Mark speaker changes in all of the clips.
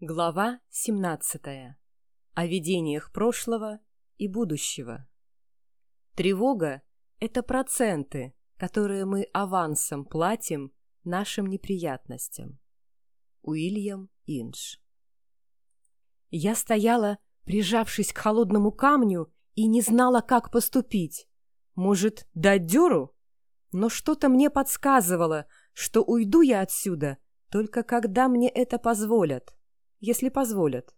Speaker 1: Глава 17. О видениях прошлого и будущего. Тревога – это проценты, которые мы авансом платим нашим неприятностям. Уильям Инж. Я стояла, прижавшись к холодному камню, и не знала, как поступить. Может, дать дёру? Но что-то мне подсказывало, что уйду я отсюда, только когда мне это позволят если позволят.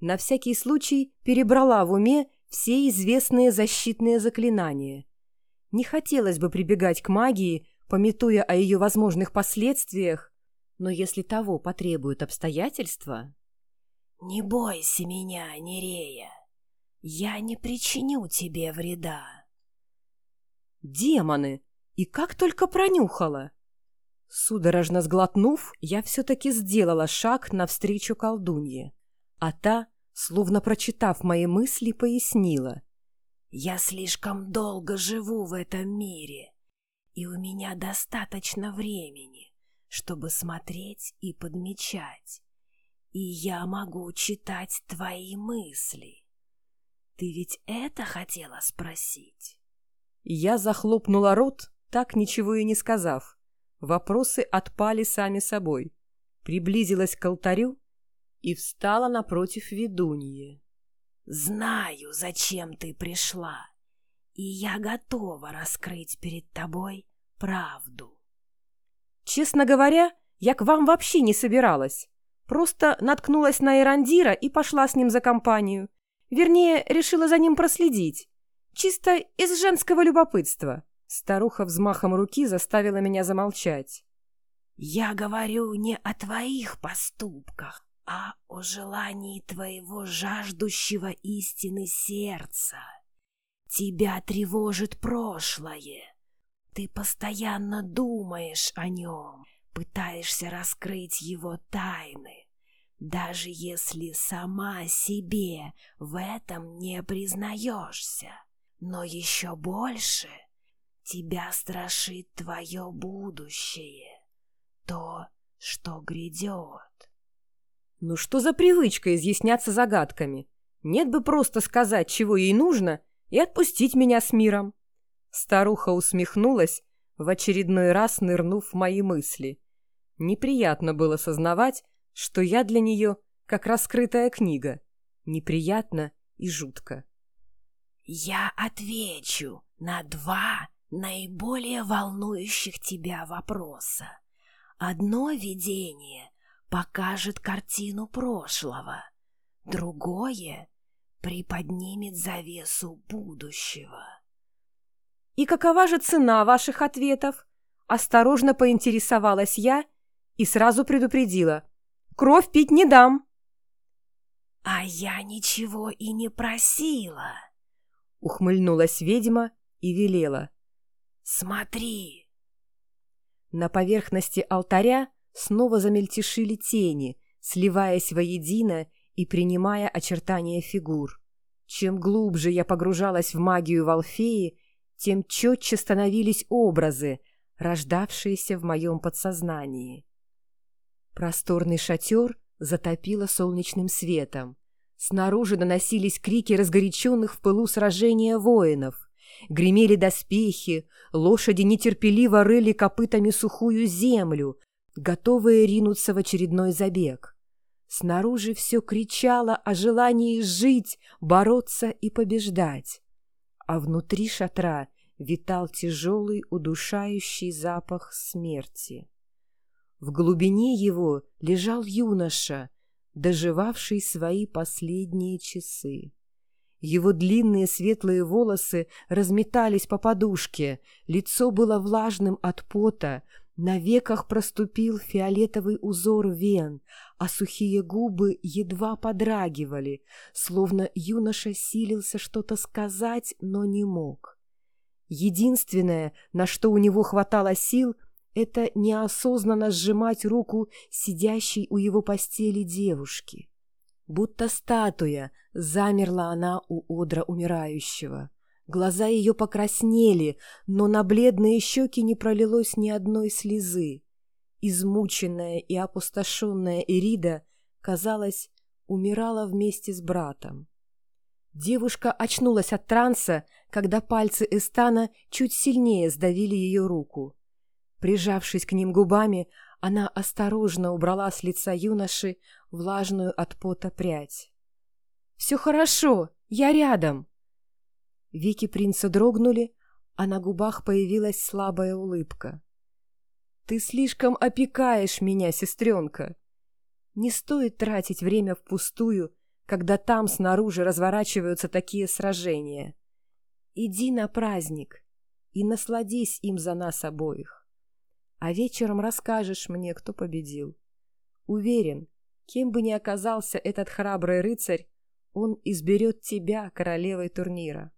Speaker 1: На всякий случай перебрала в уме все известные защитные заклинания. Не хотелось бы прибегать к магии, пометуя о ее возможных последствиях, но если того потребуют обстоятельства...
Speaker 2: «Не бойся меня, Нерея. Я не причиню тебе вреда».
Speaker 1: «Демоны! И как только пронюхала!» Судорожно сглотнув, я все-таки сделала шаг навстречу колдунье, а та, словно прочитав мои мысли, пояснила.
Speaker 2: «Я слишком долго живу в этом мире, и у меня достаточно времени, чтобы смотреть и подмечать, и я могу читать твои мысли. Ты ведь это хотела спросить?»
Speaker 1: Я захлопнула рот, так ничего и не сказав, Вопросы отпали сами собой. Приблизилась к алтарю и встала напротив ведуньи.
Speaker 2: «Знаю, зачем ты пришла, и я готова раскрыть перед тобой правду».
Speaker 1: «Честно говоря, я к вам вообще не собиралась. Просто наткнулась на Эрандира и пошла с ним за компанию. Вернее, решила за ним проследить. Чисто из женского любопытства. Старуха взмахом руки заставила меня замолчать.
Speaker 2: «Я говорю не о твоих поступках, а о желании твоего жаждущего истины сердца. Тебя тревожит прошлое. Ты постоянно думаешь о нем, пытаешься раскрыть его тайны, даже если сама себе в этом не признаешься. Но еще больше — Тебя страшит твое будущее, то, что грядет.
Speaker 1: Ну что за привычка изъясняться загадками? Нет бы просто сказать, чего ей нужно, и отпустить меня с миром. Старуха усмехнулась, в очередной раз нырнув в мои мысли. Неприятно было сознавать, что я для нее как раскрытая книга. Неприятно и жутко.
Speaker 2: «Я отвечу на два наиболее волнующих тебя вопроса. Одно видение покажет картину прошлого, другое приподнимет завесу будущего.
Speaker 1: «И какова же цена ваших ответов?» Осторожно поинтересовалась я и сразу предупредила. «Кровь пить не дам!»
Speaker 2: «А я ничего и не просила!»
Speaker 1: Ухмыльнулась ведьма и велела.
Speaker 2: «Смотри!»
Speaker 1: На поверхности алтаря снова замельтешили тени, сливаясь воедино и принимая очертания фигур. Чем глубже я погружалась в магию Валфеи, тем четче становились образы, рождавшиеся в моем подсознании. Просторный шатер затопило солнечным светом. Снаружи доносились крики разгоряченных в пылу сражения воинов. Гремели доспехи, лошади нетерпеливо рыли копытами сухую землю, готовые ринуться в очередной забег. Снаружи все кричало о желании жить, бороться и побеждать. А внутри шатра витал тяжелый удушающий запах смерти. В глубине его лежал юноша, доживавший свои последние часы. Его длинные светлые волосы разметались по подушке, лицо было влажным от пота, на веках проступил фиолетовый узор вен, а сухие губы едва подрагивали, словно юноша силился что-то сказать, но не мог. Единственное, на что у него хватало сил, это неосознанно сжимать руку сидящей у его постели девушки. Будто статуя, замерла она у одра умирающего. Глаза ее покраснели, но на бледные щеки не пролилось ни одной слезы. Измученная и опустошенная Ирида казалось, умирала вместе с братом. Девушка очнулась от транса, когда пальцы Эстана чуть сильнее сдавили ее руку. Прижавшись к ним губами, она осторожно убрала с лица юноши влажную от пота прядь. «Все хорошо, я рядом!» Веки принца дрогнули, а на губах появилась слабая улыбка. «Ты слишком опекаешь меня, сестренка. Не стоит тратить время впустую, когда там снаружи разворачиваются такие сражения. Иди на праздник и насладись им за нас обоих. А вечером расскажешь мне, кто победил. Уверен, кем бы ни оказался этот храбрый рыцарь, он изберет тебя королевой турнира.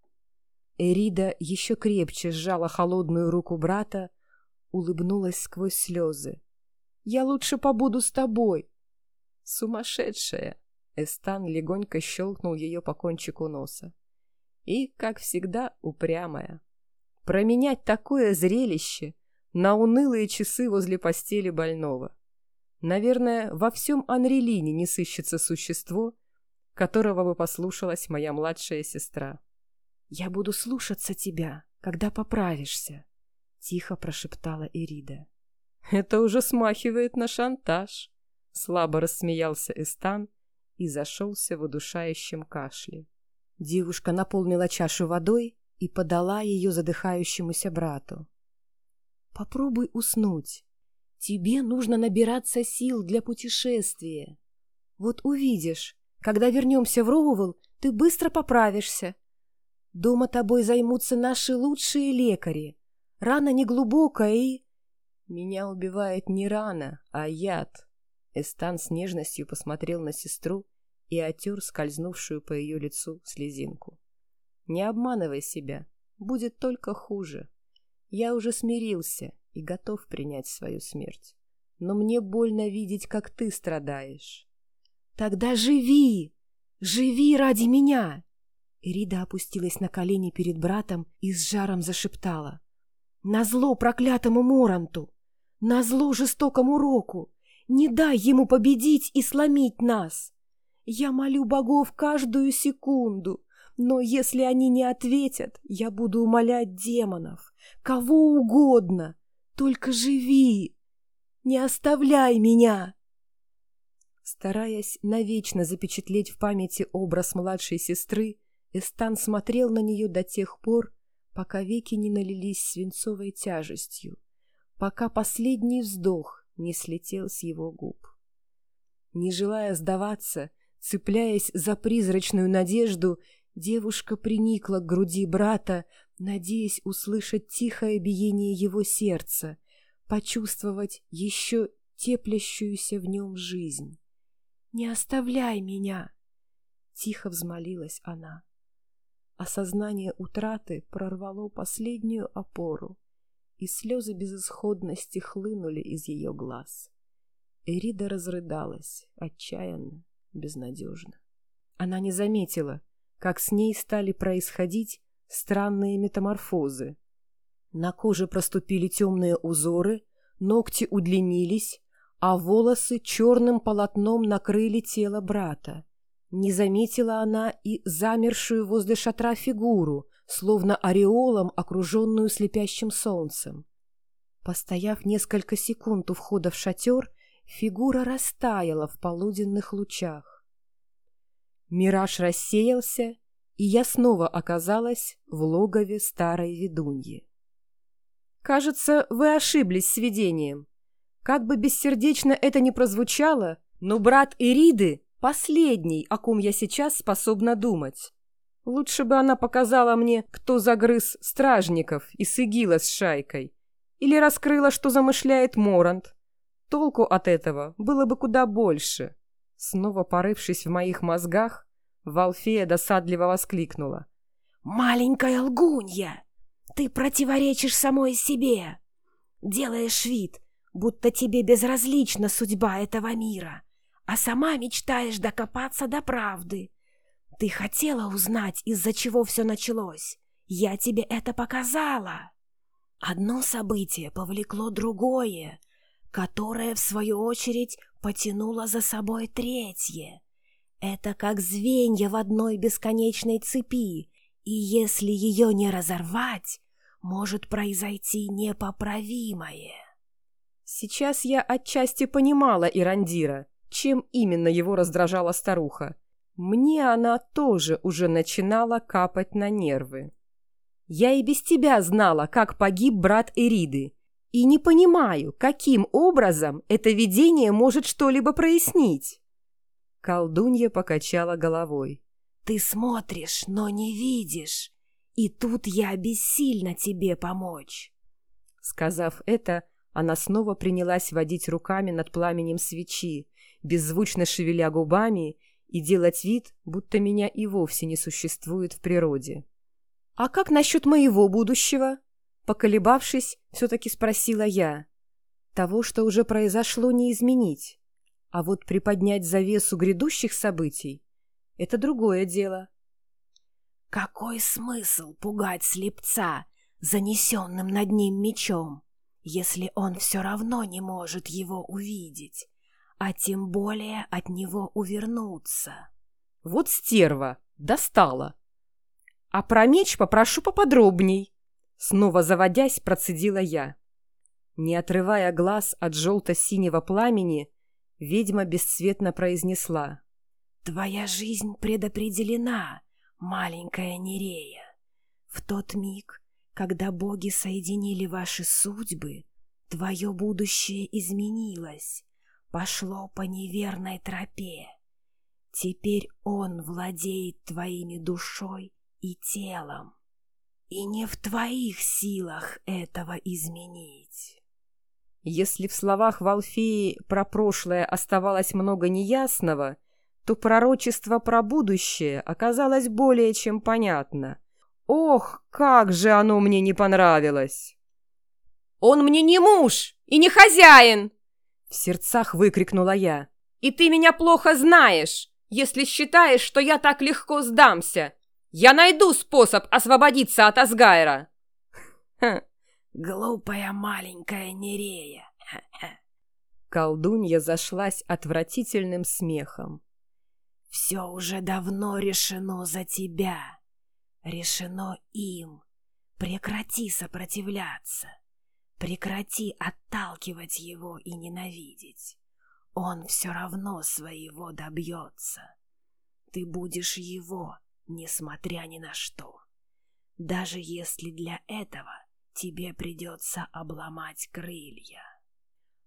Speaker 1: Эрида еще крепче сжала холодную руку брата, улыбнулась сквозь слезы. «Я лучше побуду с тобой!» «Сумасшедшая!» Эстан легонько щелкнул ее по кончику носа. И, как всегда, упрямая. Променять такое зрелище на унылые часы возле постели больного. Наверное, во всем Анрелине не сыщется существо, которого бы послушалась моя младшая сестра. «Я буду слушаться тебя, когда поправишься», — тихо прошептала Ирида. «Это уже смахивает на шантаж», — слабо рассмеялся Эстан, — и зашелся в удушающем кашле. Девушка наполнила чашу водой и подала ее задыхающемуся брату. «Попробуй уснуть. Тебе нужно набираться сил для путешествия. Вот увидишь, когда вернемся в Роувелл, ты быстро поправишься. Дома тобой займутся наши лучшие лекари. Рана неглубокая и...» «Меня убивает не рана, а яд», Эстан с нежностью посмотрел на сестру и отер скользнувшую по ее лицу слезинку. «Не обманывай себя, будет только хуже. Я уже смирился и готов принять свою смерть. Но мне больно видеть, как ты страдаешь». «Тогда живи! Живи ради меня!» Ирида опустилась на колени перед братом и с жаром зашептала. «Назло проклятому Моранту! Назло жестокому Року! Не дай ему победить и сломить нас. Я молю богов каждую секунду, но если они не ответят, я буду умолять демонов, кого угодно, только живи, не оставляй меня. Стараясь навечно запечатлеть в памяти образ младшей сестры, Эстан смотрел на нее до тех пор, пока веки не налились свинцовой тяжестью, пока последний вздох не слетел с его губ. Не желая сдаваться, цепляясь за призрачную надежду, девушка приникла к груди брата, надеясь услышать тихое биение его сердца, почувствовать еще теплящуюся в нем жизнь. «Не оставляй меня!» — тихо взмолилась она. Осознание утраты прорвало последнюю опору и слезы безысходности хлынули из ее глаз. Эрида разрыдалась, отчаянно, безнадежно. Она не заметила, как с ней стали происходить странные метаморфозы. На коже проступили темные узоры, ногти удлинились, а волосы черным полотном накрыли тело брата. Не заметила она и замершую возле шатра фигуру, словно ореолом, окруженную слепящим солнцем. Постояв несколько секунд у входа в шатер, фигура растаяла в полуденных лучах. Мираж рассеялся, и я снова оказалась в логове старой ведуньи. «Кажется, вы ошиблись с видением. Как бы бессердечно это ни прозвучало, но брат Ириды — последний, о ком я сейчас способна думать. Лучше бы она показала мне, кто загрыз стражников и сыгила с шайкой. Или раскрыла, что замышляет Морант. Толку от этого было бы куда больше. Снова порывшись в моих мозгах, Валфея досадливо воскликнула.
Speaker 2: «Маленькая лгунья! Ты противоречишь самой себе! Делаешь вид, будто тебе безразлична судьба этого мира, а сама мечтаешь докопаться до правды. Ты хотела узнать, из-за чего все началось. Я тебе это показала. Одно событие повлекло другое, которое, в свою очередь, потянуло за собой третье. Это как звенья в одной бесконечной цепи, и если ее не разорвать, может произойти непоправимое.
Speaker 1: Сейчас я отчасти понимала Ирандира, чем именно его раздражала старуха. Мне она тоже уже начинала капать на нервы. Я и без тебя знала, как погиб брат Эриды, и не понимаю, каким образом это видение может что-либо прояснить. Колдунья покачала головой.
Speaker 2: «Ты смотришь, но не видишь, и тут я бессильна тебе помочь».
Speaker 1: Сказав это, она снова принялась водить руками над пламенем свечи, беззвучно шевеля губами и делать вид, будто меня и вовсе не существует в природе. «А как насчет моего будущего?» Поколебавшись, все-таки спросила я. «Того, что уже произошло, не изменить. А вот приподнять завесу грядущих событий — это другое дело.
Speaker 2: Какой смысл пугать слепца, занесенным над ним мечом, если он все равно не может его увидеть, а тем более от него увернуться?
Speaker 1: Вот стерва, достала. А про меч попрошу поподробней. Снова заводясь, процедила я. Не отрывая глаз от желто-синего пламени, Ведьма бесцветно произнесла.
Speaker 2: «Твоя жизнь предопределена, маленькая Нерея. В тот миг, когда боги соединили ваши судьбы, твое будущее изменилось, пошло по неверной тропе. Теперь он владеет твоими душой и телом, и не в твоих силах этого изменить».
Speaker 1: Если в словах Валфеи про прошлое оставалось много неясного, то пророчество про будущее оказалось более чем понятно. Ох, как же оно мне не понравилось! «Он мне не муж и не хозяин!» В сердцах выкрикнула я. «И ты меня плохо знаешь, если считаешь, что я так легко сдамся. Я найду способ освободиться от Асгайра!»
Speaker 2: Глупая маленькая Нерея.
Speaker 1: Колдунья зашлась отвратительным смехом.
Speaker 2: Все уже давно решено за тебя. Решено им. Прекрати сопротивляться. Прекрати отталкивать его и ненавидеть. Он все равно своего добьется. Ты будешь его, несмотря ни на что. Даже если для этого тебе придется обломать крылья.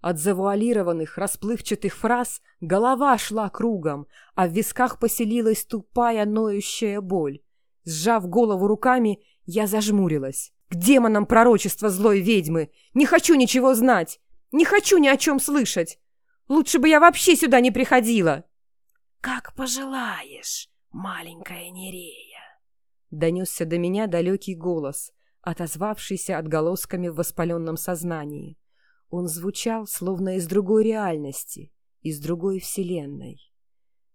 Speaker 1: От завуалированных, расплывчатых фраз голова шла кругом, а в висках поселилась тупая ноющая боль. Сжав голову руками, я зажмурилась. К демонам пророчества злой ведьмы! Не хочу ничего знать! Не хочу ни о чем слышать! Лучше бы я вообще сюда не приходила!»
Speaker 2: «Как пожелаешь, маленькая Нерея!»
Speaker 1: Донесся до меня далекий голос, отозвавшийся отголосками в воспаленном сознании. Он звучал, словно из другой реальности, из другой вселенной.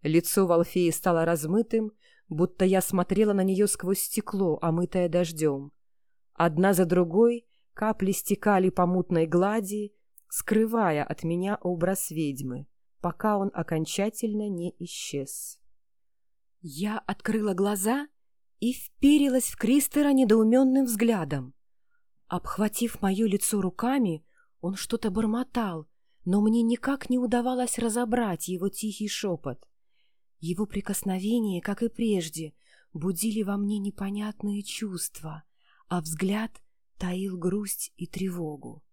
Speaker 1: Лицо Валфеи стало размытым, будто я смотрела на нее сквозь стекло, омытое дождем. Одна за другой капли стекали по мутной глади, скрывая от меня образ ведьмы, пока он окончательно не исчез. Я открыла глаза и вперилась в Кристера недоуменным взглядом. Обхватив мое лицо руками, он что-то бормотал, но мне никак не удавалось разобрать его тихий шепот. Его прикосновения, как и прежде, будили во мне непонятные чувства, а взгляд таил грусть и тревогу.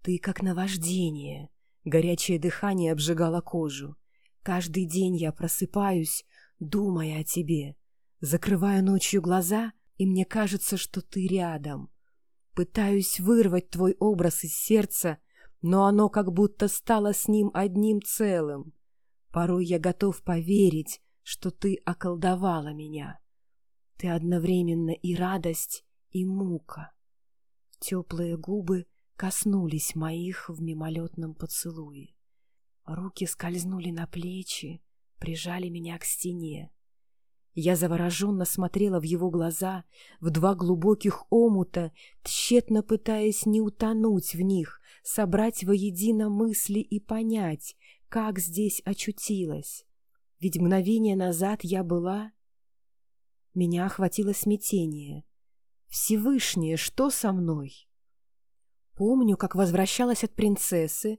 Speaker 1: Ты как наваждение, горячее дыхание обжигало кожу. Каждый день я просыпаюсь, думая о тебе, Закрываю ночью глаза, и мне кажется, что ты рядом. Пытаюсь вырвать твой образ из сердца, но оно как будто стало с ним одним целым. Порой я готов поверить, что ты околдовала меня. Ты одновременно и радость, и мука. Теплые губы коснулись моих в мимолетном поцелуе. Руки скользнули на плечи, прижали меня к стене. Я завороженно смотрела в его глаза, в два глубоких омута, тщетно пытаясь не утонуть в них, собрать воедино мысли и понять, как здесь очутилась. Ведь мгновение назад я была... Меня охватило смятение. Всевышнее, что со мной? Помню, как возвращалась от принцессы,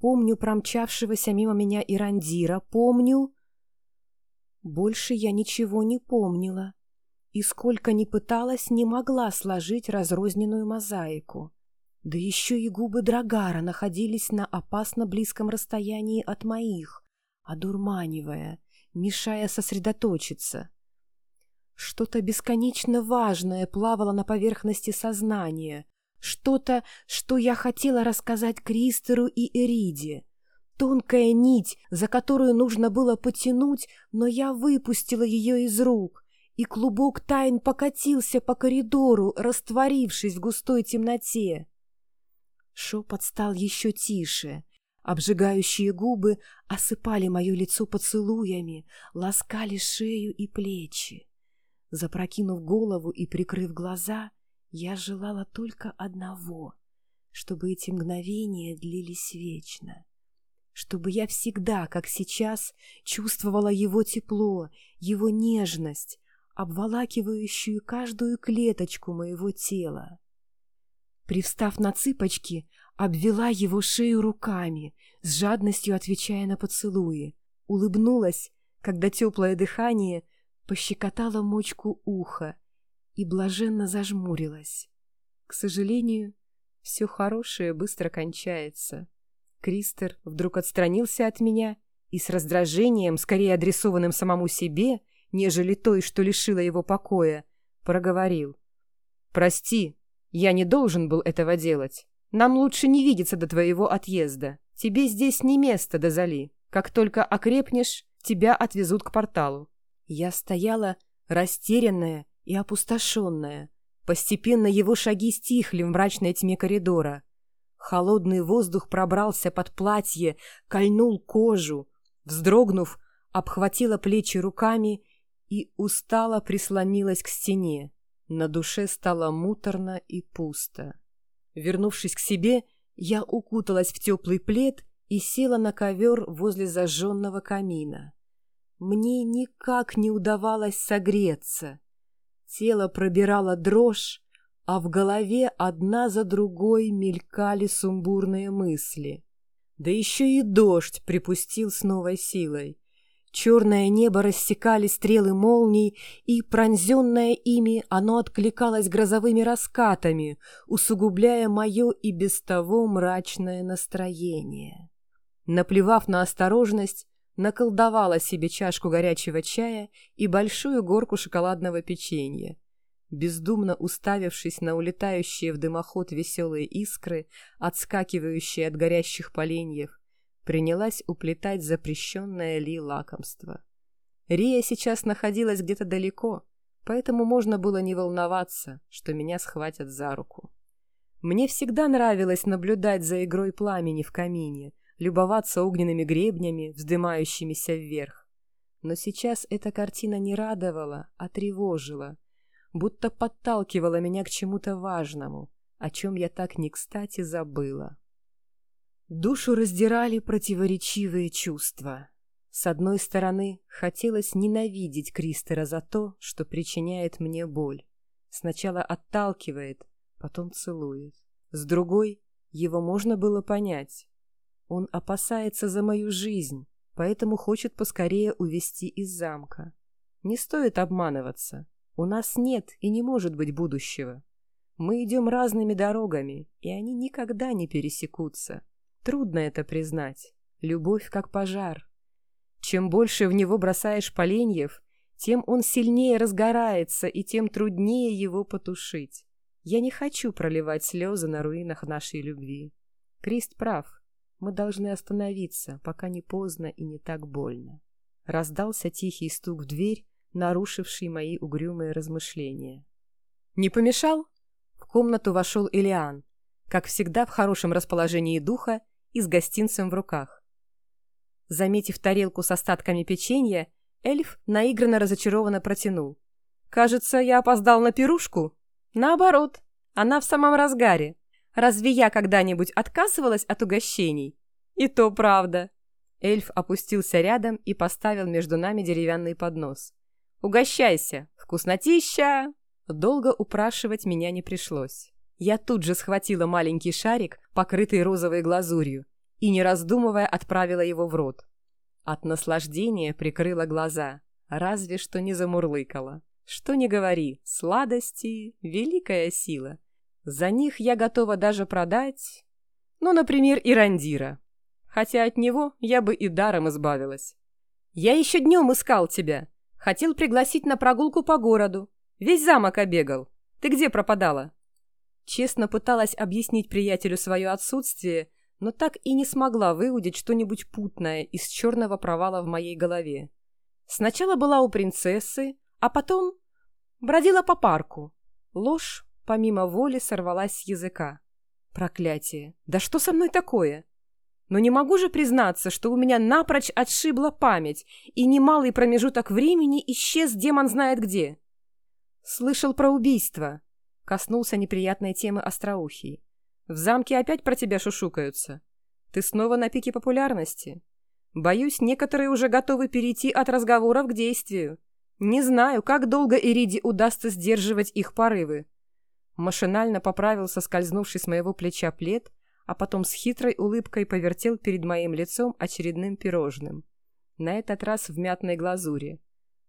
Speaker 1: помню промчавшегося мимо меня Ирандира, помню... Больше я ничего не помнила, и сколько ни пыталась, не могла сложить разрозненную мозаику. Да еще и губы Драгара находились на опасно близком расстоянии от моих, одурманивая, мешая сосредоточиться. Что-то бесконечно важное плавало на поверхности сознания, что-то, что я хотела рассказать Кристеру и Эриде. Тонкая нить, за которую нужно было потянуть, но я выпустила ее из рук, и клубок тайн покатился по коридору, растворившись в густой темноте. Шепот стал еще тише. Обжигающие губы осыпали мое лицо поцелуями, ласкали шею и плечи. Запрокинув голову и прикрыв глаза, я желала только одного, чтобы эти мгновения длились вечно, чтобы я всегда, как сейчас, чувствовала его тепло, его нежность, обволакивающую каждую клеточку моего тела. Привстав на цыпочки, обвела его шею руками, с жадностью отвечая на поцелуи, улыбнулась, когда теплое дыхание — пощекотала мочку уха и блаженно зажмурилась. К сожалению, все хорошее быстро кончается. Кристер вдруг отстранился от меня и с раздражением, скорее адресованным самому себе, нежели той, что лишила его покоя, проговорил. «Прости, я не должен был этого делать. Нам лучше не видеться до твоего отъезда. Тебе здесь не место, Дозали. Как только окрепнешь, тебя отвезут к порталу. Я стояла растерянная и опустошенная. Постепенно его шаги стихли в мрачной тьме коридора. Холодный воздух пробрался под платье, кольнул кожу. Вздрогнув, обхватила плечи руками и устало прислонилась к стене. На душе стало муторно и пусто. Вернувшись к себе, я укуталась в теплый плед и села на ковер возле зажженного камина. Мне никак не удавалось согреться. Тело пробирало дрожь, а в голове одна за другой мелькали сумбурные мысли. Да еще и дождь припустил с новой силой. Черное небо рассекали стрелы молний, и, пронзенное ими, оно откликалось грозовыми раскатами, усугубляя мое и без того мрачное настроение. Наплевав на осторожность, наколдовала себе чашку горячего чая и большую горку шоколадного печенья. Бездумно уставившись на улетающие в дымоход веселые искры, отскакивающие от горящих поленьев, принялась уплетать запрещенное Ли лакомство. Рия сейчас находилась где-то далеко, поэтому можно было не волноваться, что меня схватят за руку. Мне всегда нравилось наблюдать за игрой пламени в камине, любоваться огненными гребнями, вздымающимися вверх. Но сейчас эта картина не радовала, а тревожила, будто подталкивала меня к чему-то важному, о чем я так не кстати забыла. Душу раздирали противоречивые чувства. С одной стороны, хотелось ненавидеть Кристера за то, что причиняет мне боль. Сначала отталкивает, потом целует. С другой, его можно было понять. Он опасается за мою жизнь, поэтому хочет поскорее увести из замка. Не стоит обманываться. У нас нет и не может быть будущего. Мы идем разными дорогами, и они никогда не пересекутся. Трудно это признать. Любовь как пожар. Чем больше в него бросаешь поленьев, тем он сильнее разгорается, и тем труднее его потушить. Я не хочу проливать слезы на руинах нашей любви. Крист прав. Мы должны остановиться, пока не поздно и не так больно. Раздался тихий стук в дверь, нарушивший мои угрюмые размышления. «Не помешал?» В комнату вошел Элиан, как всегда в хорошем расположении духа и с гостинцем в руках. Заметив тарелку с остатками печенья, эльф наигранно разочарованно протянул. «Кажется, я опоздал на пирушку?» «Наоборот, она в самом разгаре. Разве я когда-нибудь отказывалась от угощений? И то правда. Эльф опустился рядом и поставил между нами деревянный поднос. «Угощайся! Вкуснотища!» Долго упрашивать меня не пришлось. Я тут же схватила маленький шарик, покрытый розовой глазурью, и, не раздумывая, отправила его в рот. От наслаждения прикрыла глаза, разве что не замурлыкала. Что не говори, сладости — великая сила. За них я готова даже продать, ну, например, Ирандира. Хотя от него я бы и даром избавилась. Я еще днем искал тебя. Хотел пригласить на прогулку по городу. Весь замок обегал. Ты где пропадала? Честно пыталась объяснить приятелю свое отсутствие, но так и не смогла выудить что-нибудь путное из черного провала в моей голове. Сначала была у принцессы, а потом бродила по парку. Ложь, помимо воли, сорвалась с языка. Проклятие! Да что со мной такое? Но не могу же признаться, что у меня напрочь отшибла память, и немалый промежуток времени исчез демон знает где. Слышал про убийство. Коснулся неприятной темы остроухий. В замке опять про тебя шушукаются. Ты снова на пике популярности. Боюсь, некоторые уже готовы перейти от разговоров к действию. Не знаю, как долго Ириде удастся сдерживать их порывы. Машинально поправил соскользнувший с моего плеча плед, а потом с хитрой улыбкой повертел перед моим лицом очередным пирожным. На этот раз в мятной глазури.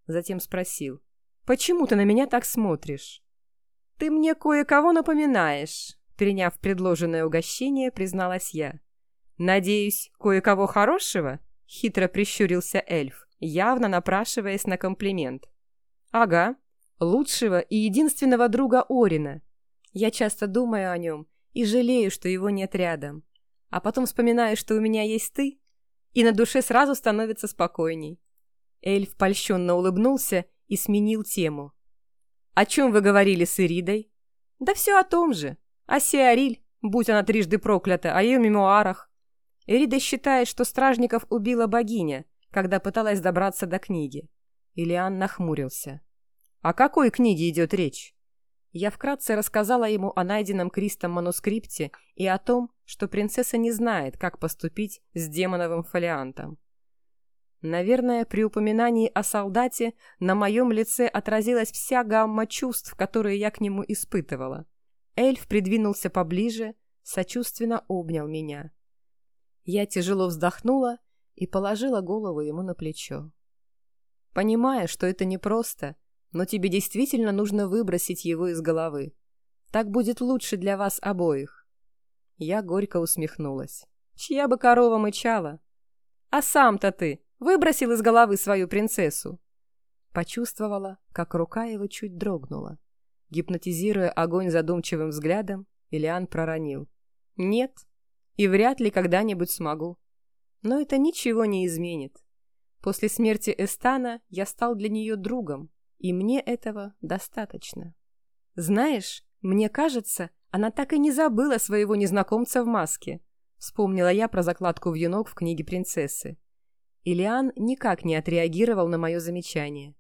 Speaker 1: Затем спросил. «Почему ты на меня так смотришь?» «Ты мне кое-кого напоминаешь», — приняв предложенное угощение, призналась я. «Надеюсь, кое-кого хорошего?» — хитро прищурился эльф, явно напрашиваясь на комплимент. «Ага, лучшего и единственного друга Орина. Я часто думаю о нем и жалею, что его нет рядом. А потом вспоминаю, что у меня есть ты, и на душе сразу становится спокойней». Эльф польщенно улыбнулся и сменил тему. «О чем вы говорили с Иридой?» «Да все о том же. О Сиариль, будь она трижды проклята, о ее мемуарах. Ирида считает, что стражников убила богиня, когда пыталась добраться до книги». Илиан нахмурился. «О какой книге идет речь?» Я вкратце рассказала ему о найденном Кристом манускрипте и о том, что принцесса не знает, как поступить с демоновым фолиантом. Наверное, при упоминании о солдате на моем лице отразилась вся гамма чувств, которые я к нему испытывала. Эльф придвинулся поближе, сочувственно обнял меня. Я тяжело вздохнула и положила голову ему на плечо. Понимая, что это непросто, но тебе действительно нужно выбросить его из головы. Так будет лучше для вас обоих. Я горько усмехнулась. Чья бы корова мычала? А сам-то ты Выбросил из головы свою принцессу. Почувствовала, как рука его чуть дрогнула. Гипнотизируя огонь задумчивым взглядом, Ильян проронил. «Нет, и вряд ли когда-нибудь смогу. Но это ничего не изменит. После смерти Эстана я стал для нее другом, и мне этого достаточно. Знаешь, мне кажется, она так и не забыла своего незнакомца в маске», вспомнила я про закладку в юнок в книге принцессы. Илиан никак не отреагировал на мое замечание.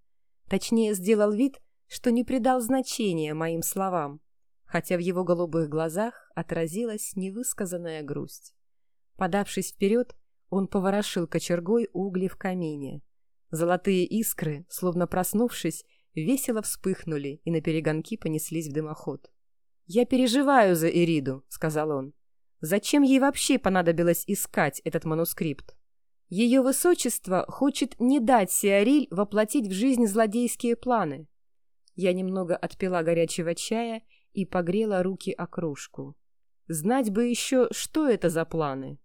Speaker 1: Точнее, сделал вид, что не придал значения моим словам, хотя в его голубых глазах отразилась невысказанная грусть. Подавшись вперед, он поворошил кочергой угли в камине. Золотые искры, словно проснувшись, весело вспыхнули и на перегонки понеслись в дымоход. «Я переживаю за Ириду», — сказал он. «Зачем ей вообще понадобилось искать этот манускрипт?» Ее высочество хочет не дать Сиариль воплотить в жизнь злодейские планы. Я немного отпила горячего чая и погрела руки о кружку. Знать бы еще, что это за планы.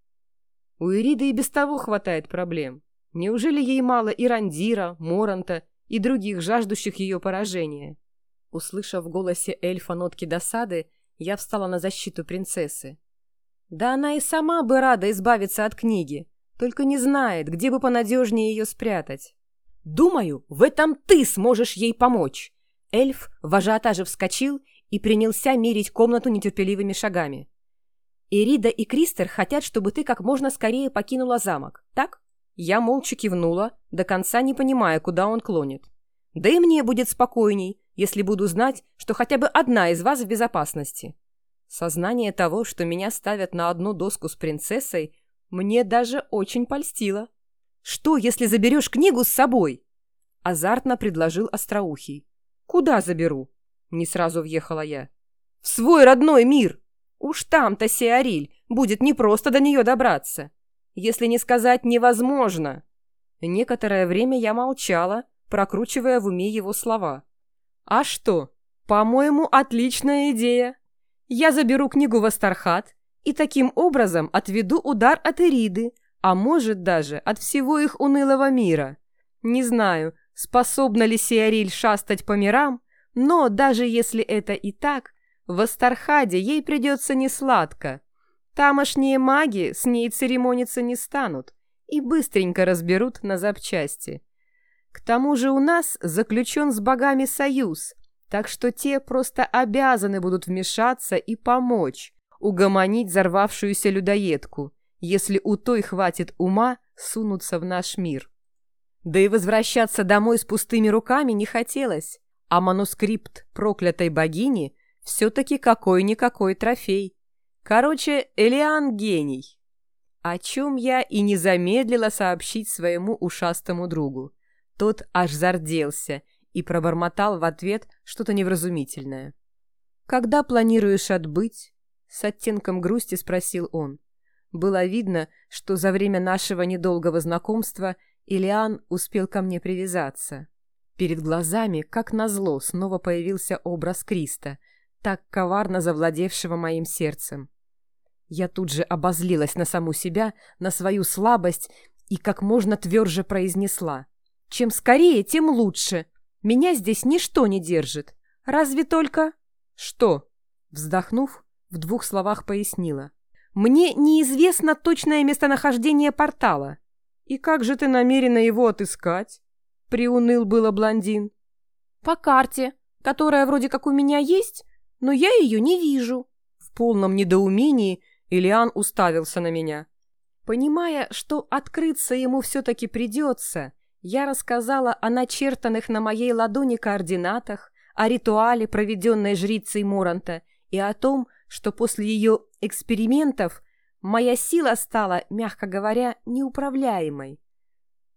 Speaker 1: У Ириды и без того хватает проблем. Неужели ей мало Ирандира, Моранта и других жаждущих ее поражения? Услышав в голосе эльфа нотки досады, я встала на защиту принцессы. Да она и сама бы рада избавиться от книги, только не знает, где бы понадежнее ее спрятать. «Думаю, в этом ты сможешь ей помочь!» Эльф в ажиотаже вскочил и принялся мерить комнату нетерпеливыми шагами. «Ирида и Кристер хотят, чтобы ты как можно скорее покинула замок, так?» Я молча кивнула, до конца не понимая, куда он клонит. «Да и мне будет спокойней, если буду знать, что хотя бы одна из вас в безопасности». Сознание того, что меня ставят на одну доску с принцессой, мне даже очень польстило. Что, если заберешь книгу с собой?» Азартно предложил Остроухий. «Куда заберу?» Не сразу въехала я. «В свой родной мир! Уж там-то Сеариль будет непросто до нее добраться. Если не сказать невозможно!» Некоторое время я молчала, прокручивая в уме его слова. «А что? По-моему, отличная идея. Я заберу книгу в Астархат и таким образом отведу удар от Эриды, а может даже от всего их унылого мира. Не знаю, способна ли Сиариль шастать по мирам, но даже если это и так, в Астархаде ей придется несладко. Тамошние маги с ней церемониться не станут и быстренько разберут на запчасти. К тому же у нас заключен с богами союз, так что те просто обязаны будут вмешаться и помочь, угомонить взорвавшуюся людоедку, если у той хватит ума сунуться в наш мир. Да и возвращаться домой с пустыми руками не хотелось, а манускрипт проклятой богини все-таки какой-никакой трофей. Короче, Элиан гений. О чем я и не замедлила сообщить своему ушастому другу. Тот аж зарделся и пробормотал в ответ что-то невразумительное. «Когда планируешь отбыть?» — с оттенком грусти спросил он. Было видно, что за время нашего недолгого знакомства Илиан успел ко мне привязаться. Перед глазами, как назло, снова появился образ Криста, так коварно завладевшего моим сердцем. Я тут же обозлилась на саму себя, на свою слабость и как можно тверже произнесла. Чем скорее, тем лучше. Меня здесь ничто не держит. Разве только... Что? Вздохнув, в двух словах пояснила. Мне неизвестно точное местонахождение портала. И как же ты намерена его отыскать? Приуныл было блондин. По карте, которая вроде как у меня есть, но я ее не вижу. В полном недоумении Ильян уставился на меня. Понимая, что открыться ему все-таки придется, я рассказала о начертанных на моей ладони координатах, о ритуале, проведенной жрицей Моранта, и о том, что после ее экспериментов моя сила стала, мягко говоря, неуправляемой.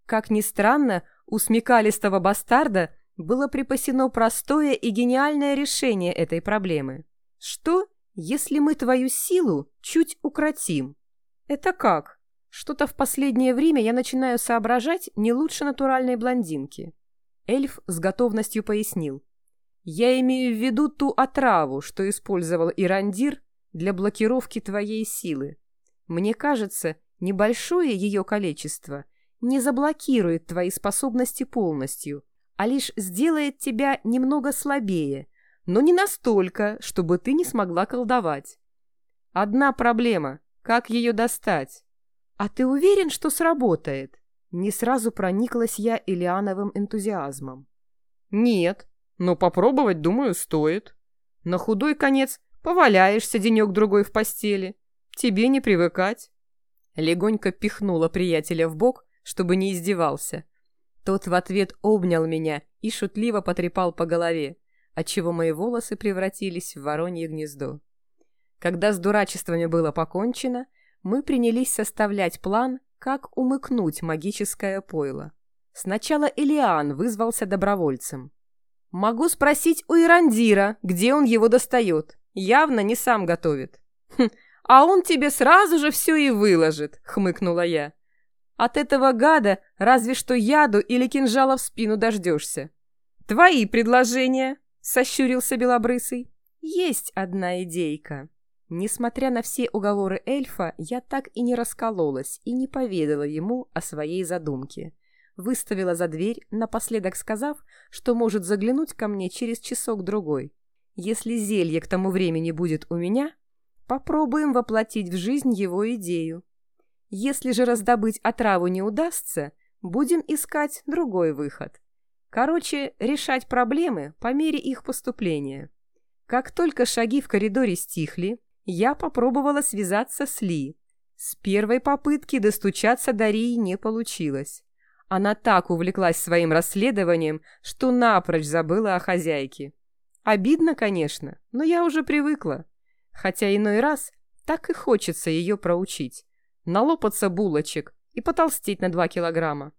Speaker 1: Как ни странно, у смекалистого бастарда было припасено простое и гениальное решение этой проблемы. Что, если мы твою силу чуть укротим? Это как? Что-то в последнее время я начинаю соображать не лучше натуральной блондинки. Эльф с готовностью пояснил. Я имею в виду ту отраву, что использовал Ирандир для блокировки твоей силы. Мне кажется, небольшое ее количество не заблокирует твои способности полностью, а лишь сделает тебя немного слабее, но не настолько, чтобы ты не смогла колдовать. Одна проблема — как ее достать? «А ты уверен, что сработает?» Не сразу прониклась я Илиановым энтузиазмом. «Нет, но попробовать, думаю, стоит. На худой конец поваляешься денек-другой в постели. Тебе не привыкать». Легонько пихнула приятеля в бок, чтобы не издевался. Тот в ответ обнял меня и шутливо потрепал по голове, отчего мои волосы превратились в воронье гнездо. Когда с дурачествами было покончено, мы принялись составлять план, как умыкнуть магическое пойло. Сначала Элиан вызвался добровольцем. «Могу спросить у Ирандира, где он его достает. Явно не сам готовит». «Хм, а он тебе сразу же все и выложит», — хмыкнула я. «От этого гада разве что яду или кинжала в спину дождешься». «Твои предложения», — сощурился Белобрысый. «Есть одна идейка». Несмотря на все уговоры эльфа, я так и не раскололась и не поведала ему о своей задумке. Выставила за дверь, напоследок сказав, что может заглянуть ко мне через часок-другой. Если зелье к тому времени будет у меня, попробуем воплотить в жизнь его идею. Если же раздобыть отраву не удастся, будем искать другой выход. Короче, решать проблемы по мере их поступления. Как только шаги в коридоре стихли, я попробовала связаться с Ли. С первой попытки достучаться до Рии не получилось. Она так увлеклась своим расследованием, что напрочь забыла о хозяйке. Обидно, конечно, но я уже привыкла. Хотя иной раз так и хочется ее проучить. Налопаться булочек и потолстеть на два килограмма.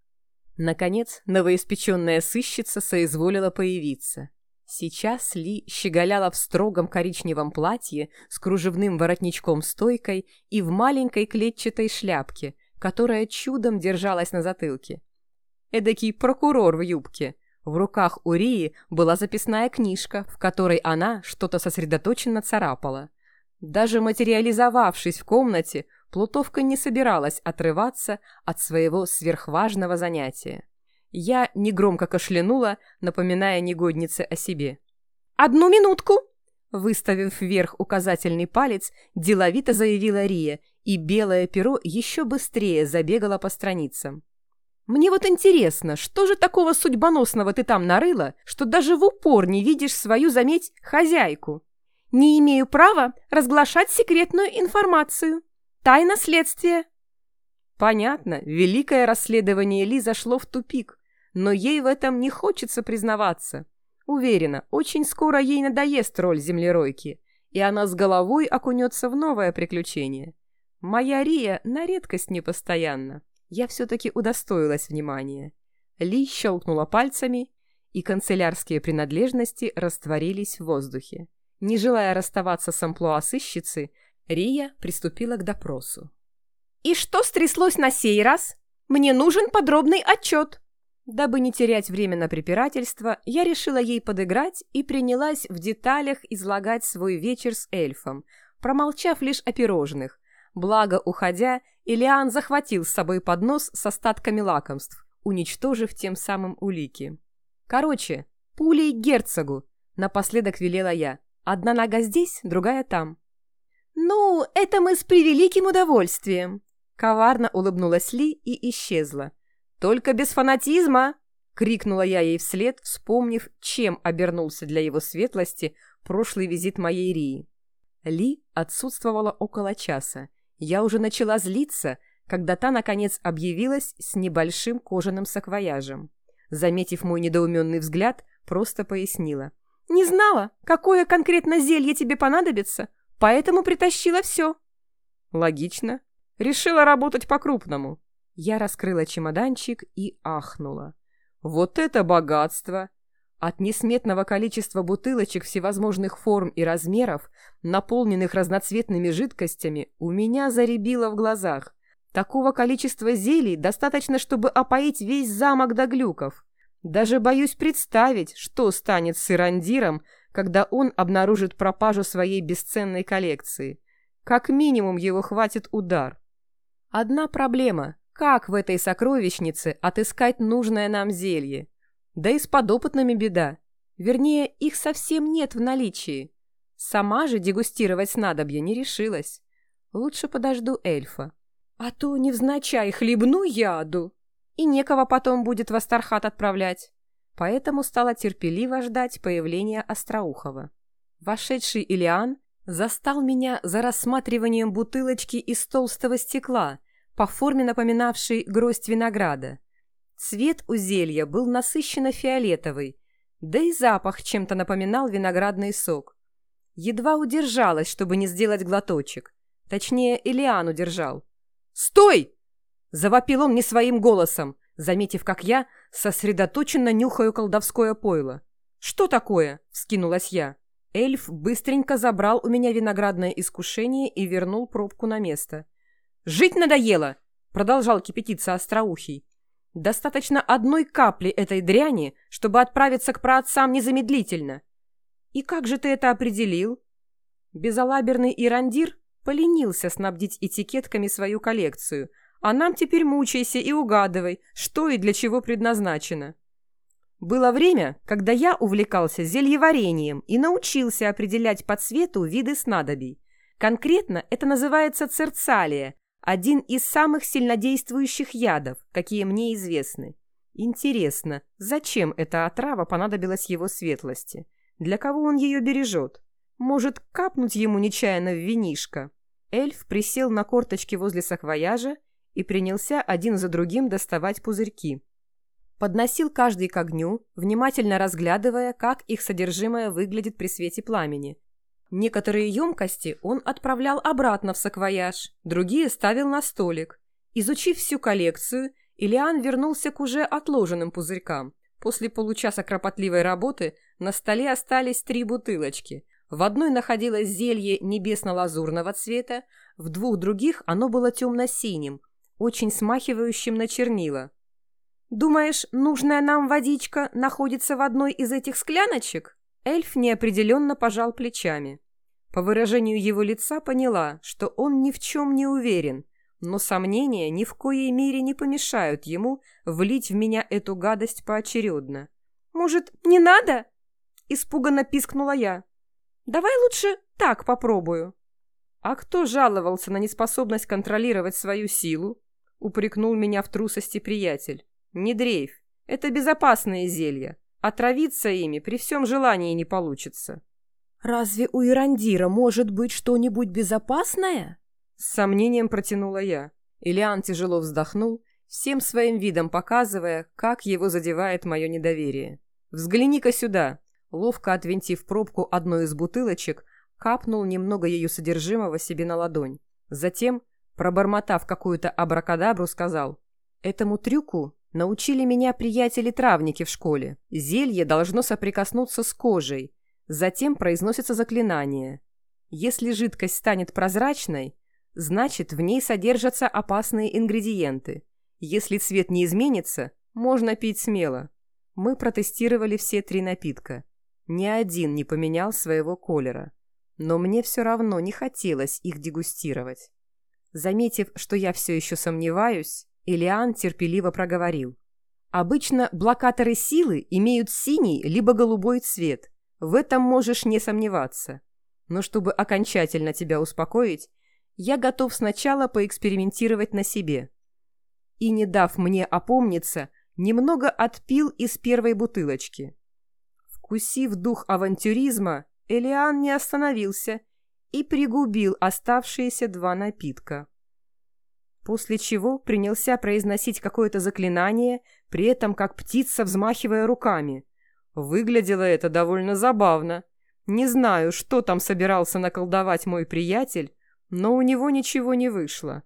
Speaker 1: Наконец, новоиспеченная сыщица соизволила появиться. Сейчас Ли щеголяла в строгом коричневом платье с кружевным воротничком-стойкой и в маленькой клетчатой шляпке, которая чудом держалась на затылке. Эдакий прокурор в юбке. В руках у Рии была записная книжка, в которой она что-то сосредоточенно царапала. Даже материализовавшись в комнате, Плутовка не собиралась отрываться от своего сверхважного занятия. Я негромко кашлянула, напоминая негоднице о себе. «Одну минутку!» Выставив вверх указательный палец, деловито заявила Рия, и белое перо еще быстрее забегало по страницам. «Мне вот интересно, что же такого судьбоносного ты там нарыла, что даже в упор не видишь свою, заметь, хозяйку? Не имею права разглашать секретную информацию. Тайна следствия». Понятно, великое расследование Ли зашло в тупик, но ей в этом не хочется признаваться. Уверена, очень скоро ей надоест роль землеройки, и она с головой окунется в новое приключение. Моя Рия на редкость непостоянна. Я все-таки удостоилась внимания. Ли щелкнула пальцами, и канцелярские принадлежности растворились в воздухе. Не желая расставаться с амплуа сыщицы, Рия приступила к допросу. «И что стряслось на сей раз? Мне нужен подробный отчет!» Дабы не терять время на препирательство, я решила ей подыграть и принялась в деталях излагать свой вечер с эльфом, промолчав лишь о пирожных. Благо, уходя, Илиан захватил с собой поднос с остатками лакомств, уничтожив тем самым улики. «Короче, пулей герцогу!» — напоследок велела я. «Одна нога здесь, другая там». «Ну, это мы с превеликим удовольствием!» Коварно улыбнулась Ли и исчезла. «Только без фанатизма!» — крикнула я ей вслед, вспомнив, чем обернулся для его светлости прошлый визит моей Рии. Ли отсутствовала около часа. Я уже начала злиться, когда та, наконец, объявилась с небольшим кожаным саквояжем. Заметив мой недоуменный взгляд, просто пояснила. «Не знала, какое конкретно зелье тебе понадобится, поэтому притащила все». «Логично. Решила работать по-крупному». Я раскрыла чемоданчик и ахнула. «Вот это богатство!» От несметного количества бутылочек всевозможных форм и размеров, наполненных разноцветными жидкостями, у меня заребило в глазах. Такого количества зелий достаточно, чтобы опоить весь замок до глюков. Даже боюсь представить, что станет с Ирандиром, когда он обнаружит пропажу своей бесценной коллекции. Как минимум его хватит удар. Одна проблема – как в этой сокровищнице отыскать нужное нам зелье? Да и с подопытными беда. Вернее, их совсем нет в наличии. Сама же дегустировать снадобья не решилась. Лучше подожду эльфа. А то невзначай хлебну яду. И некого потом будет в Астархат отправлять. Поэтому стала терпеливо ждать появления Остроухова. Вошедший Илиан застал меня за рассматриванием бутылочки из толстого стекла, по форме напоминавшей гроздь винограда. Цвет у зелья был насыщенно фиолетовый, да и запах чем-то напоминал виноградный сок. Едва удержалась, чтобы не сделать глоточек. Точнее, Илиан удержал. «Стой!» — завопил он не своим голосом, заметив, как я сосредоточенно нюхаю колдовское пойло. «Что такое?» — вскинулась я. Эльф быстренько забрал у меня виноградное искушение и вернул пробку на место. «Жить надоело!» — продолжал кипятиться остроухий. Достаточно одной капли этой дряни, чтобы отправиться к праотцам незамедлительно. И как же ты это определил? Безалаберный Ирандир поленился снабдить этикетками свою коллекцию, а нам теперь мучайся и угадывай, что и для чего предназначено. Было время, когда я увлекался зельеварением и научился определять по цвету виды снадобий. Конкретно это называется церцалия, один из самых сильнодействующих ядов, какие мне известны. Интересно, зачем эта отрава понадобилась его светлости? Для кого он ее бережет? Может, капнуть ему нечаянно в винишко? Эльф присел на корточки возле саквояжа и принялся один за другим доставать пузырьки. Подносил каждый к огню, внимательно разглядывая, как их содержимое выглядит при свете пламени, Некоторые емкости он отправлял обратно в саквояж, другие ставил на столик. Изучив всю коллекцию, Илиан вернулся к уже отложенным пузырькам. После получаса кропотливой работы на столе остались три бутылочки. В одной находилось зелье небесно-лазурного цвета, в двух других оно было темно-синим, очень смахивающим на чернила. «Думаешь, нужная нам водичка находится в одной из этих скляночек?» Эльф неопределенно пожал плечами. По выражению его лица поняла, что он ни в чем не уверен, но сомнения ни в коей мере не помешают ему влить в меня эту гадость поочередно. «Может, не надо?» – испуганно пискнула я. «Давай лучше так попробую». «А кто жаловался на неспособность контролировать свою силу?» – упрекнул меня в трусости приятель. «Не дрейф. Это безопасные зелья. Отравиться ими при всем желании не получится».
Speaker 2: «Разве у Ирандира может быть что-нибудь безопасное?»
Speaker 1: С сомнением протянула я. Ильян тяжело вздохнул, всем своим видом показывая, как его задевает мое недоверие. «Взгляни-ка сюда!» Ловко отвинтив пробку одной из бутылочек, капнул немного ее содержимого себе на ладонь. Затем, пробормотав какую-то абракадабру, сказал «Этому трюку научили меня приятели-травники в школе. Зелье должно соприкоснуться с кожей. Затем произносится заклинание. Если жидкость станет прозрачной, значит, в ней содержатся опасные ингредиенты. Если цвет не изменится, можно пить смело. Мы протестировали все три напитка. Ни один не поменял своего колера. Но мне все равно не хотелось их дегустировать. Заметив, что я все еще сомневаюсь, Элиан терпеливо проговорил. Обычно блокаторы силы имеют синий либо голубой цвет. В этом можешь не сомневаться. Но чтобы окончательно тебя успокоить, я готов сначала поэкспериментировать на себе. И, не дав мне опомниться, немного отпил из первой бутылочки. Вкусив дух авантюризма, Элиан не остановился и пригубил оставшиеся два напитка. После чего принялся произносить какое-то заклинание, при этом как птица взмахивая руками. Выглядело это довольно забавно. Не знаю, что там собирался наколдовать мой приятель, но у него ничего не вышло.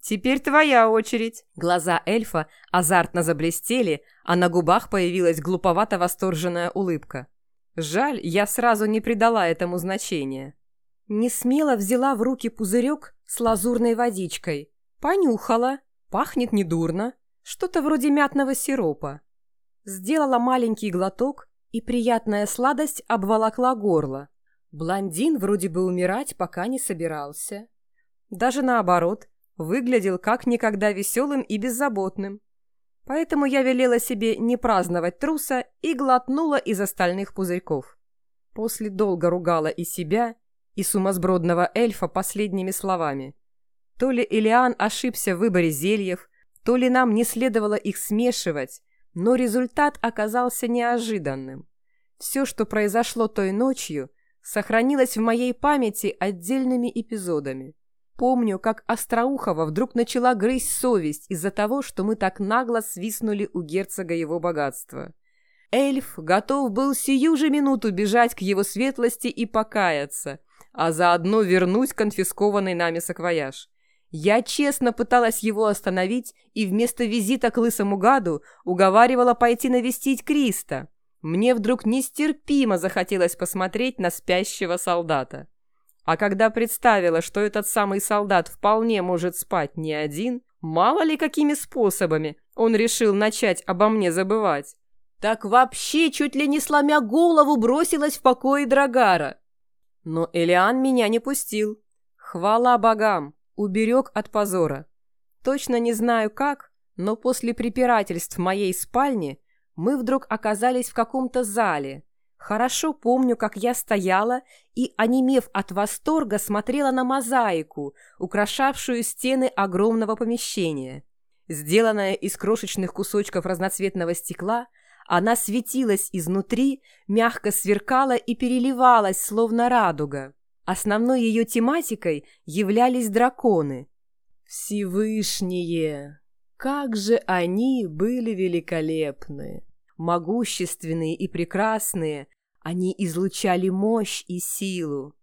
Speaker 1: «Теперь твоя очередь!» Глаза эльфа азартно заблестели, а на губах появилась глуповато восторженная улыбка. Жаль, я сразу не придала этому значения. Не смело взяла в руки пузырек с лазурной водичкой. Понюхала. Пахнет недурно. Что-то вроде мятного сиропа. Сделала маленький глоток, и приятная сладость обволокла горло. Блондин вроде бы умирать пока не собирался. Даже наоборот, выглядел как никогда веселым и беззаботным. Поэтому я велела себе не праздновать труса и глотнула из остальных пузырьков. После долго ругала и себя, и сумасбродного эльфа последними словами. То ли Илиан ошибся в выборе зельев, то ли нам не следовало их смешивать, но результат оказался неожиданным. Все, что произошло той ночью – сохранилась в моей памяти отдельными эпизодами. Помню, как Остроухова вдруг начала грызть совесть из-за того, что мы так нагло свистнули у герцога его богатства. Эльф готов был сию же минуту бежать к его светлости и покаяться, а заодно вернуть конфискованный нами саквояж. Я честно пыталась его остановить и вместо визита к лысому гаду уговаривала пойти навестить Криста – мне вдруг нестерпимо захотелось посмотреть на спящего солдата. А когда представила, что этот самый солдат вполне может спать не один, мало ли какими способами он решил начать обо мне забывать, так вообще чуть ли не сломя голову бросилась в покое Драгара. Но Элиан меня не пустил. Хвала богам, уберег от позора. Точно не знаю как, но после препирательств в моей спальне мы вдруг оказались в каком-то зале. Хорошо помню, как я стояла и, онемев от восторга, смотрела на мозаику, украшавшую стены огромного помещения. Сделанная из крошечных кусочков разноцветного стекла, она светилась изнутри, мягко сверкала и переливалась, словно радуга. Основной ее тематикой являлись драконы. «Всевышние! Как же они были великолепны!» могущественные и прекрасные, они излучали мощь и силу.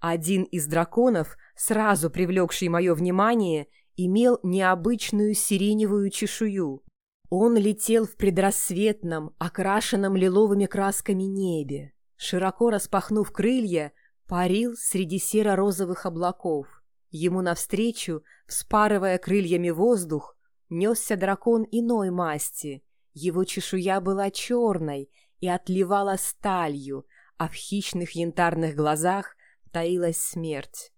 Speaker 1: Один из драконов, сразу привлекший мое внимание, имел необычную сиреневую чешую. Он летел в предрассветном, окрашенном лиловыми красками небе. Широко распахнув крылья, парил среди серо-розовых облаков. Ему навстречу, вспарывая крыльями воздух, несся дракон иной масти. Его чешуя была черной и отливала сталью, а в хищных янтарных глазах таилась смерть.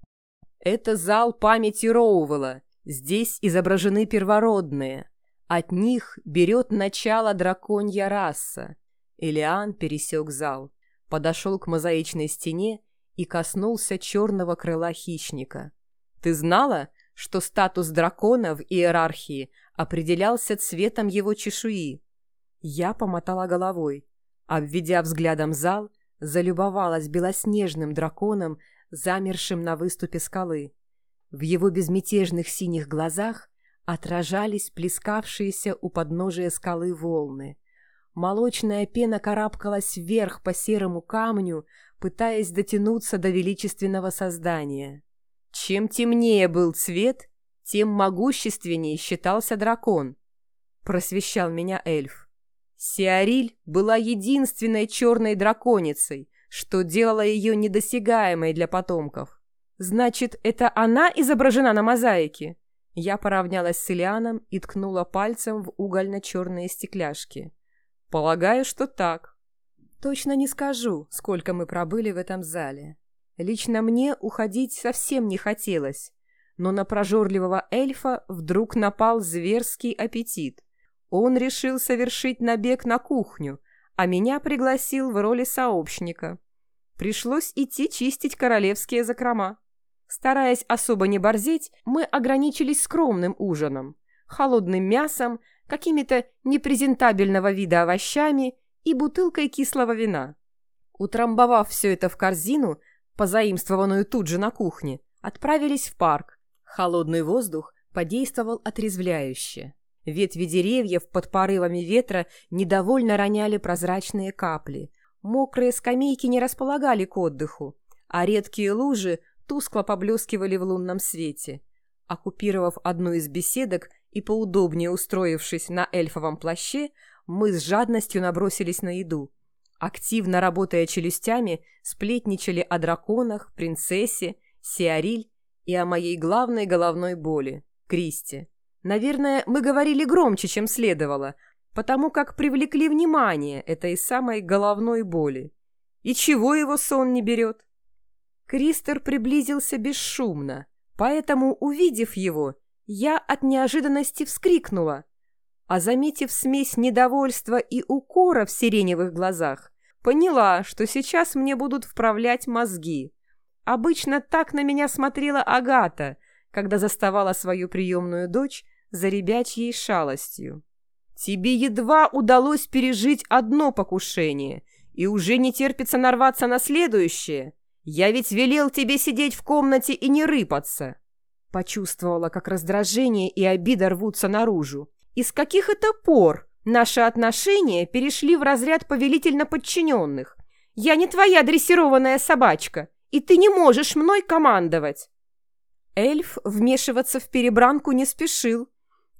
Speaker 1: Это зал памяти Роувелла. Здесь изображены первородные. От них берет начало драконья раса. Элиан пересек зал, подошел к мозаичной стене и коснулся черного крыла хищника. Ты знала, что статус дракона в иерархии определялся цветом его чешуи? Я помотала головой. Обведя взглядом зал, залюбовалась белоснежным драконом, замершим на выступе скалы. В его безмятежных синих глазах отражались плескавшиеся у подножия скалы волны. Молочная пена карабкалась вверх по серому камню, пытаясь дотянуться до величественного создания. Чем темнее был цвет, тем могущественнее считался дракон, просвещал меня эльф. Сиариль была единственной черной драконицей, что делало ее недосягаемой для потомков. Значит, это она изображена на мозаике? Я поравнялась с Ильяном и ткнула пальцем в угольно-черные стекляшки. Полагаю, что так. Точно не скажу, сколько мы пробыли в этом зале. Лично мне уходить совсем не хотелось, но на прожорливого эльфа вдруг напал зверский аппетит. Он решил совершить набег на кухню, а меня пригласил в роли сообщника. Пришлось идти чистить королевские закрома. Стараясь особо не борзеть, мы ограничились скромным ужином, холодным мясом, какими-то непрезентабельного вида овощами и бутылкой кислого вина. Утрамбовав все это в корзину, позаимствованную тут же на кухне, отправились в парк. Холодный воздух подействовал отрезвляюще. Ветви деревьев под порывами ветра недовольно роняли прозрачные капли. Мокрые скамейки не располагали к отдыху, а редкие лужи тускло поблескивали в лунном свете. Оккупировав одну из беседок и поудобнее устроившись на эльфовом плаще, мы с жадностью набросились на еду. Активно работая челюстями, сплетничали о драконах, принцессе, Сиариль и о моей главной головной боли – Кристи. Наверное, мы говорили громче, чем следовало, потому как привлекли внимание этой самой головной боли. И чего его сон не берет? Кристер приблизился бесшумно, поэтому, увидев его, я от неожиданности вскрикнула, а, заметив смесь недовольства и укора в сиреневых глазах, поняла, что сейчас мне будут вправлять мозги. Обычно так на меня смотрела Агата — когда заставала свою приемную дочь за ребячьей шалостью. «Тебе едва удалось пережить одно покушение, и уже не терпится нарваться на следующее. Я ведь велел тебе сидеть в комнате и не рыпаться». Почувствовала, как раздражение и обида рвутся наружу. «Из каких это пор наши отношения перешли в разряд повелительно подчиненных? Я не твоя дрессированная собачка, и ты не можешь мной командовать». Эльф вмешиваться в перебранку не спешил,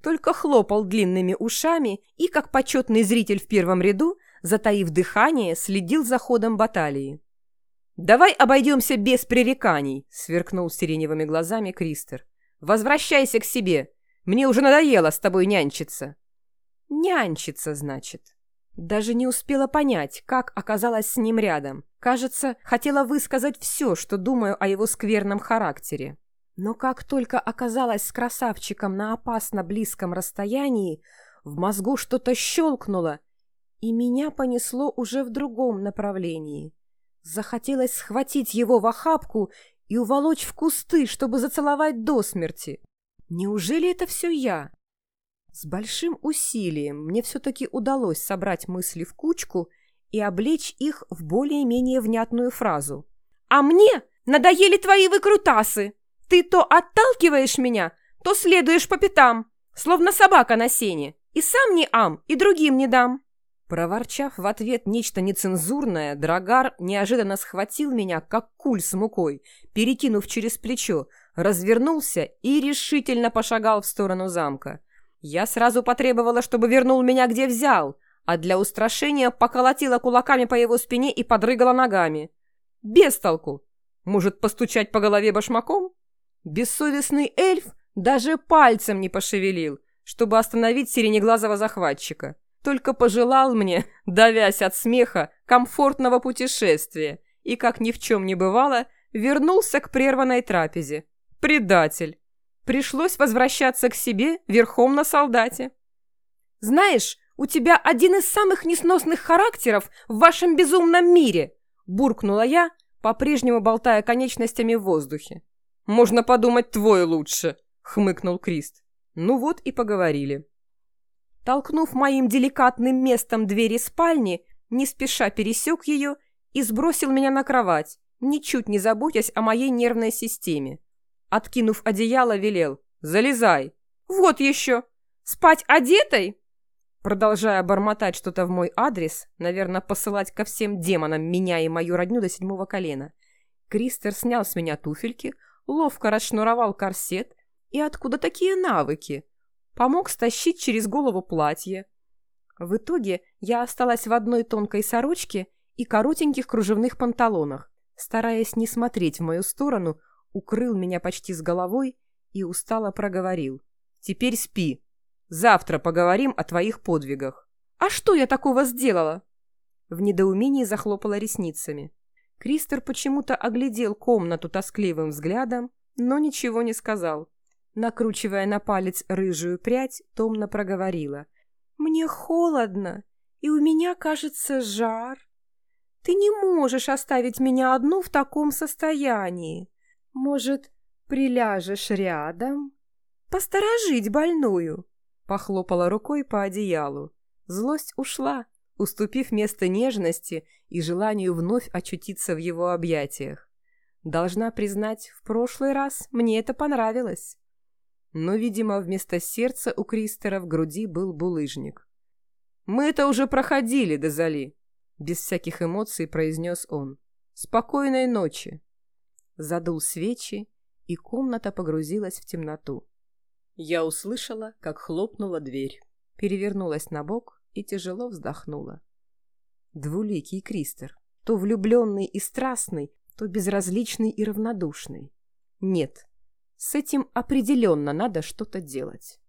Speaker 1: только хлопал длинными ушами и, как почетный зритель в первом ряду, затаив дыхание, следил за ходом баталии. «Давай обойдемся без пререканий», — сверкнул сиреневыми глазами Кристер. «Возвращайся к себе. Мне уже надоело с тобой нянчиться». «Нянчиться, значит». Даже не успела понять, как оказалась с ним рядом. Кажется, хотела высказать все, что думаю о его скверном характере. Но как только оказалась с красавчиком на опасно близком расстоянии, в мозгу что-то щелкнуло, и меня понесло уже в другом направлении. Захотелось схватить его в охапку и уволочь в кусты, чтобы зацеловать до смерти. Неужели это все я? С большим усилием мне все-таки удалось собрать мысли в кучку и облечь их в более-менее внятную фразу. «А мне надоели твои выкрутасы!» Ты то отталкиваешь меня, то следуешь по пятам, словно собака на сене, и сам не ам, и другим не дам. Проворчав в ответ нечто нецензурное, Драгар неожиданно схватил меня, как куль с мукой, перекинув через плечо, развернулся и решительно пошагал в сторону замка. Я сразу потребовала, чтобы вернул меня где взял, а для устрашения поколотила кулаками по его спине и подрыгала ногами. Без толку. Может, постучать по голове башмаком? Бессовестный эльф даже пальцем не пошевелил, чтобы остановить сиренеглазого захватчика только пожелал мне, давясь от смеха, комфортного путешествия и, как ни в чем не бывало, вернулся к прерванной трапезе. Предатель! Пришлось возвращаться к себе верхом на солдате. «Знаешь, у тебя один из самых несносных характеров в вашем безумном мире!» буркнула я, по-прежнему болтая конечностями в воздухе. «Можно подумать, твой лучше!» — хмыкнул Крист. Ну вот и поговорили. Толкнув моим деликатным местом двери спальни, не спеша пересек ее и сбросил меня на кровать, ничуть не заботясь о моей нервной системе. Откинув одеяло, велел «Залезай!» «Вот еще! Спать одетой?» Продолжая бормотать что-то в мой адрес, наверное, посылать ко всем демонам меня и мою родню до седьмого колена, Кристер снял с меня туфельки, ловко расшнуровал корсет. И откуда такие навыки? Помог стащить через голову платье. В итоге я осталась в одной тонкой сорочке и коротеньких кружевных панталонах. Стараясь не смотреть в мою сторону, укрыл меня почти с головой и устало проговорил. «Теперь спи. Завтра поговорим о твоих подвигах». «А что я такого сделала?» В недоумении захлопала ресницами. Кристер почему-то оглядел комнату тоскливым взглядом, но ничего не сказал. Накручивая на палец рыжую прядь, томно проговорила. «Мне холодно, и у меня, кажется, жар. Ты не можешь оставить меня одну в таком состоянии. Может, приляжешь рядом? Посторожить больную?» Похлопала рукой по одеялу. Злость ушла, уступив место нежности и желанию вновь очутиться в его объятиях. Должна признать, в прошлый раз мне это понравилось но, видимо, вместо сердца у Кристера в груди был булыжник. «Мы это уже проходили, Дезали», — без всяких эмоций произнес он. «Спокойной ночи». Задул свечи, и комната погрузилась в темноту. Я услышала, как хлопнула дверь, перевернулась на бок и тяжело вздохнула. Двуликий Кристер, то влюбленный и страстный, то безразличный и равнодушный. Нет, с этим определенно надо что-то делать.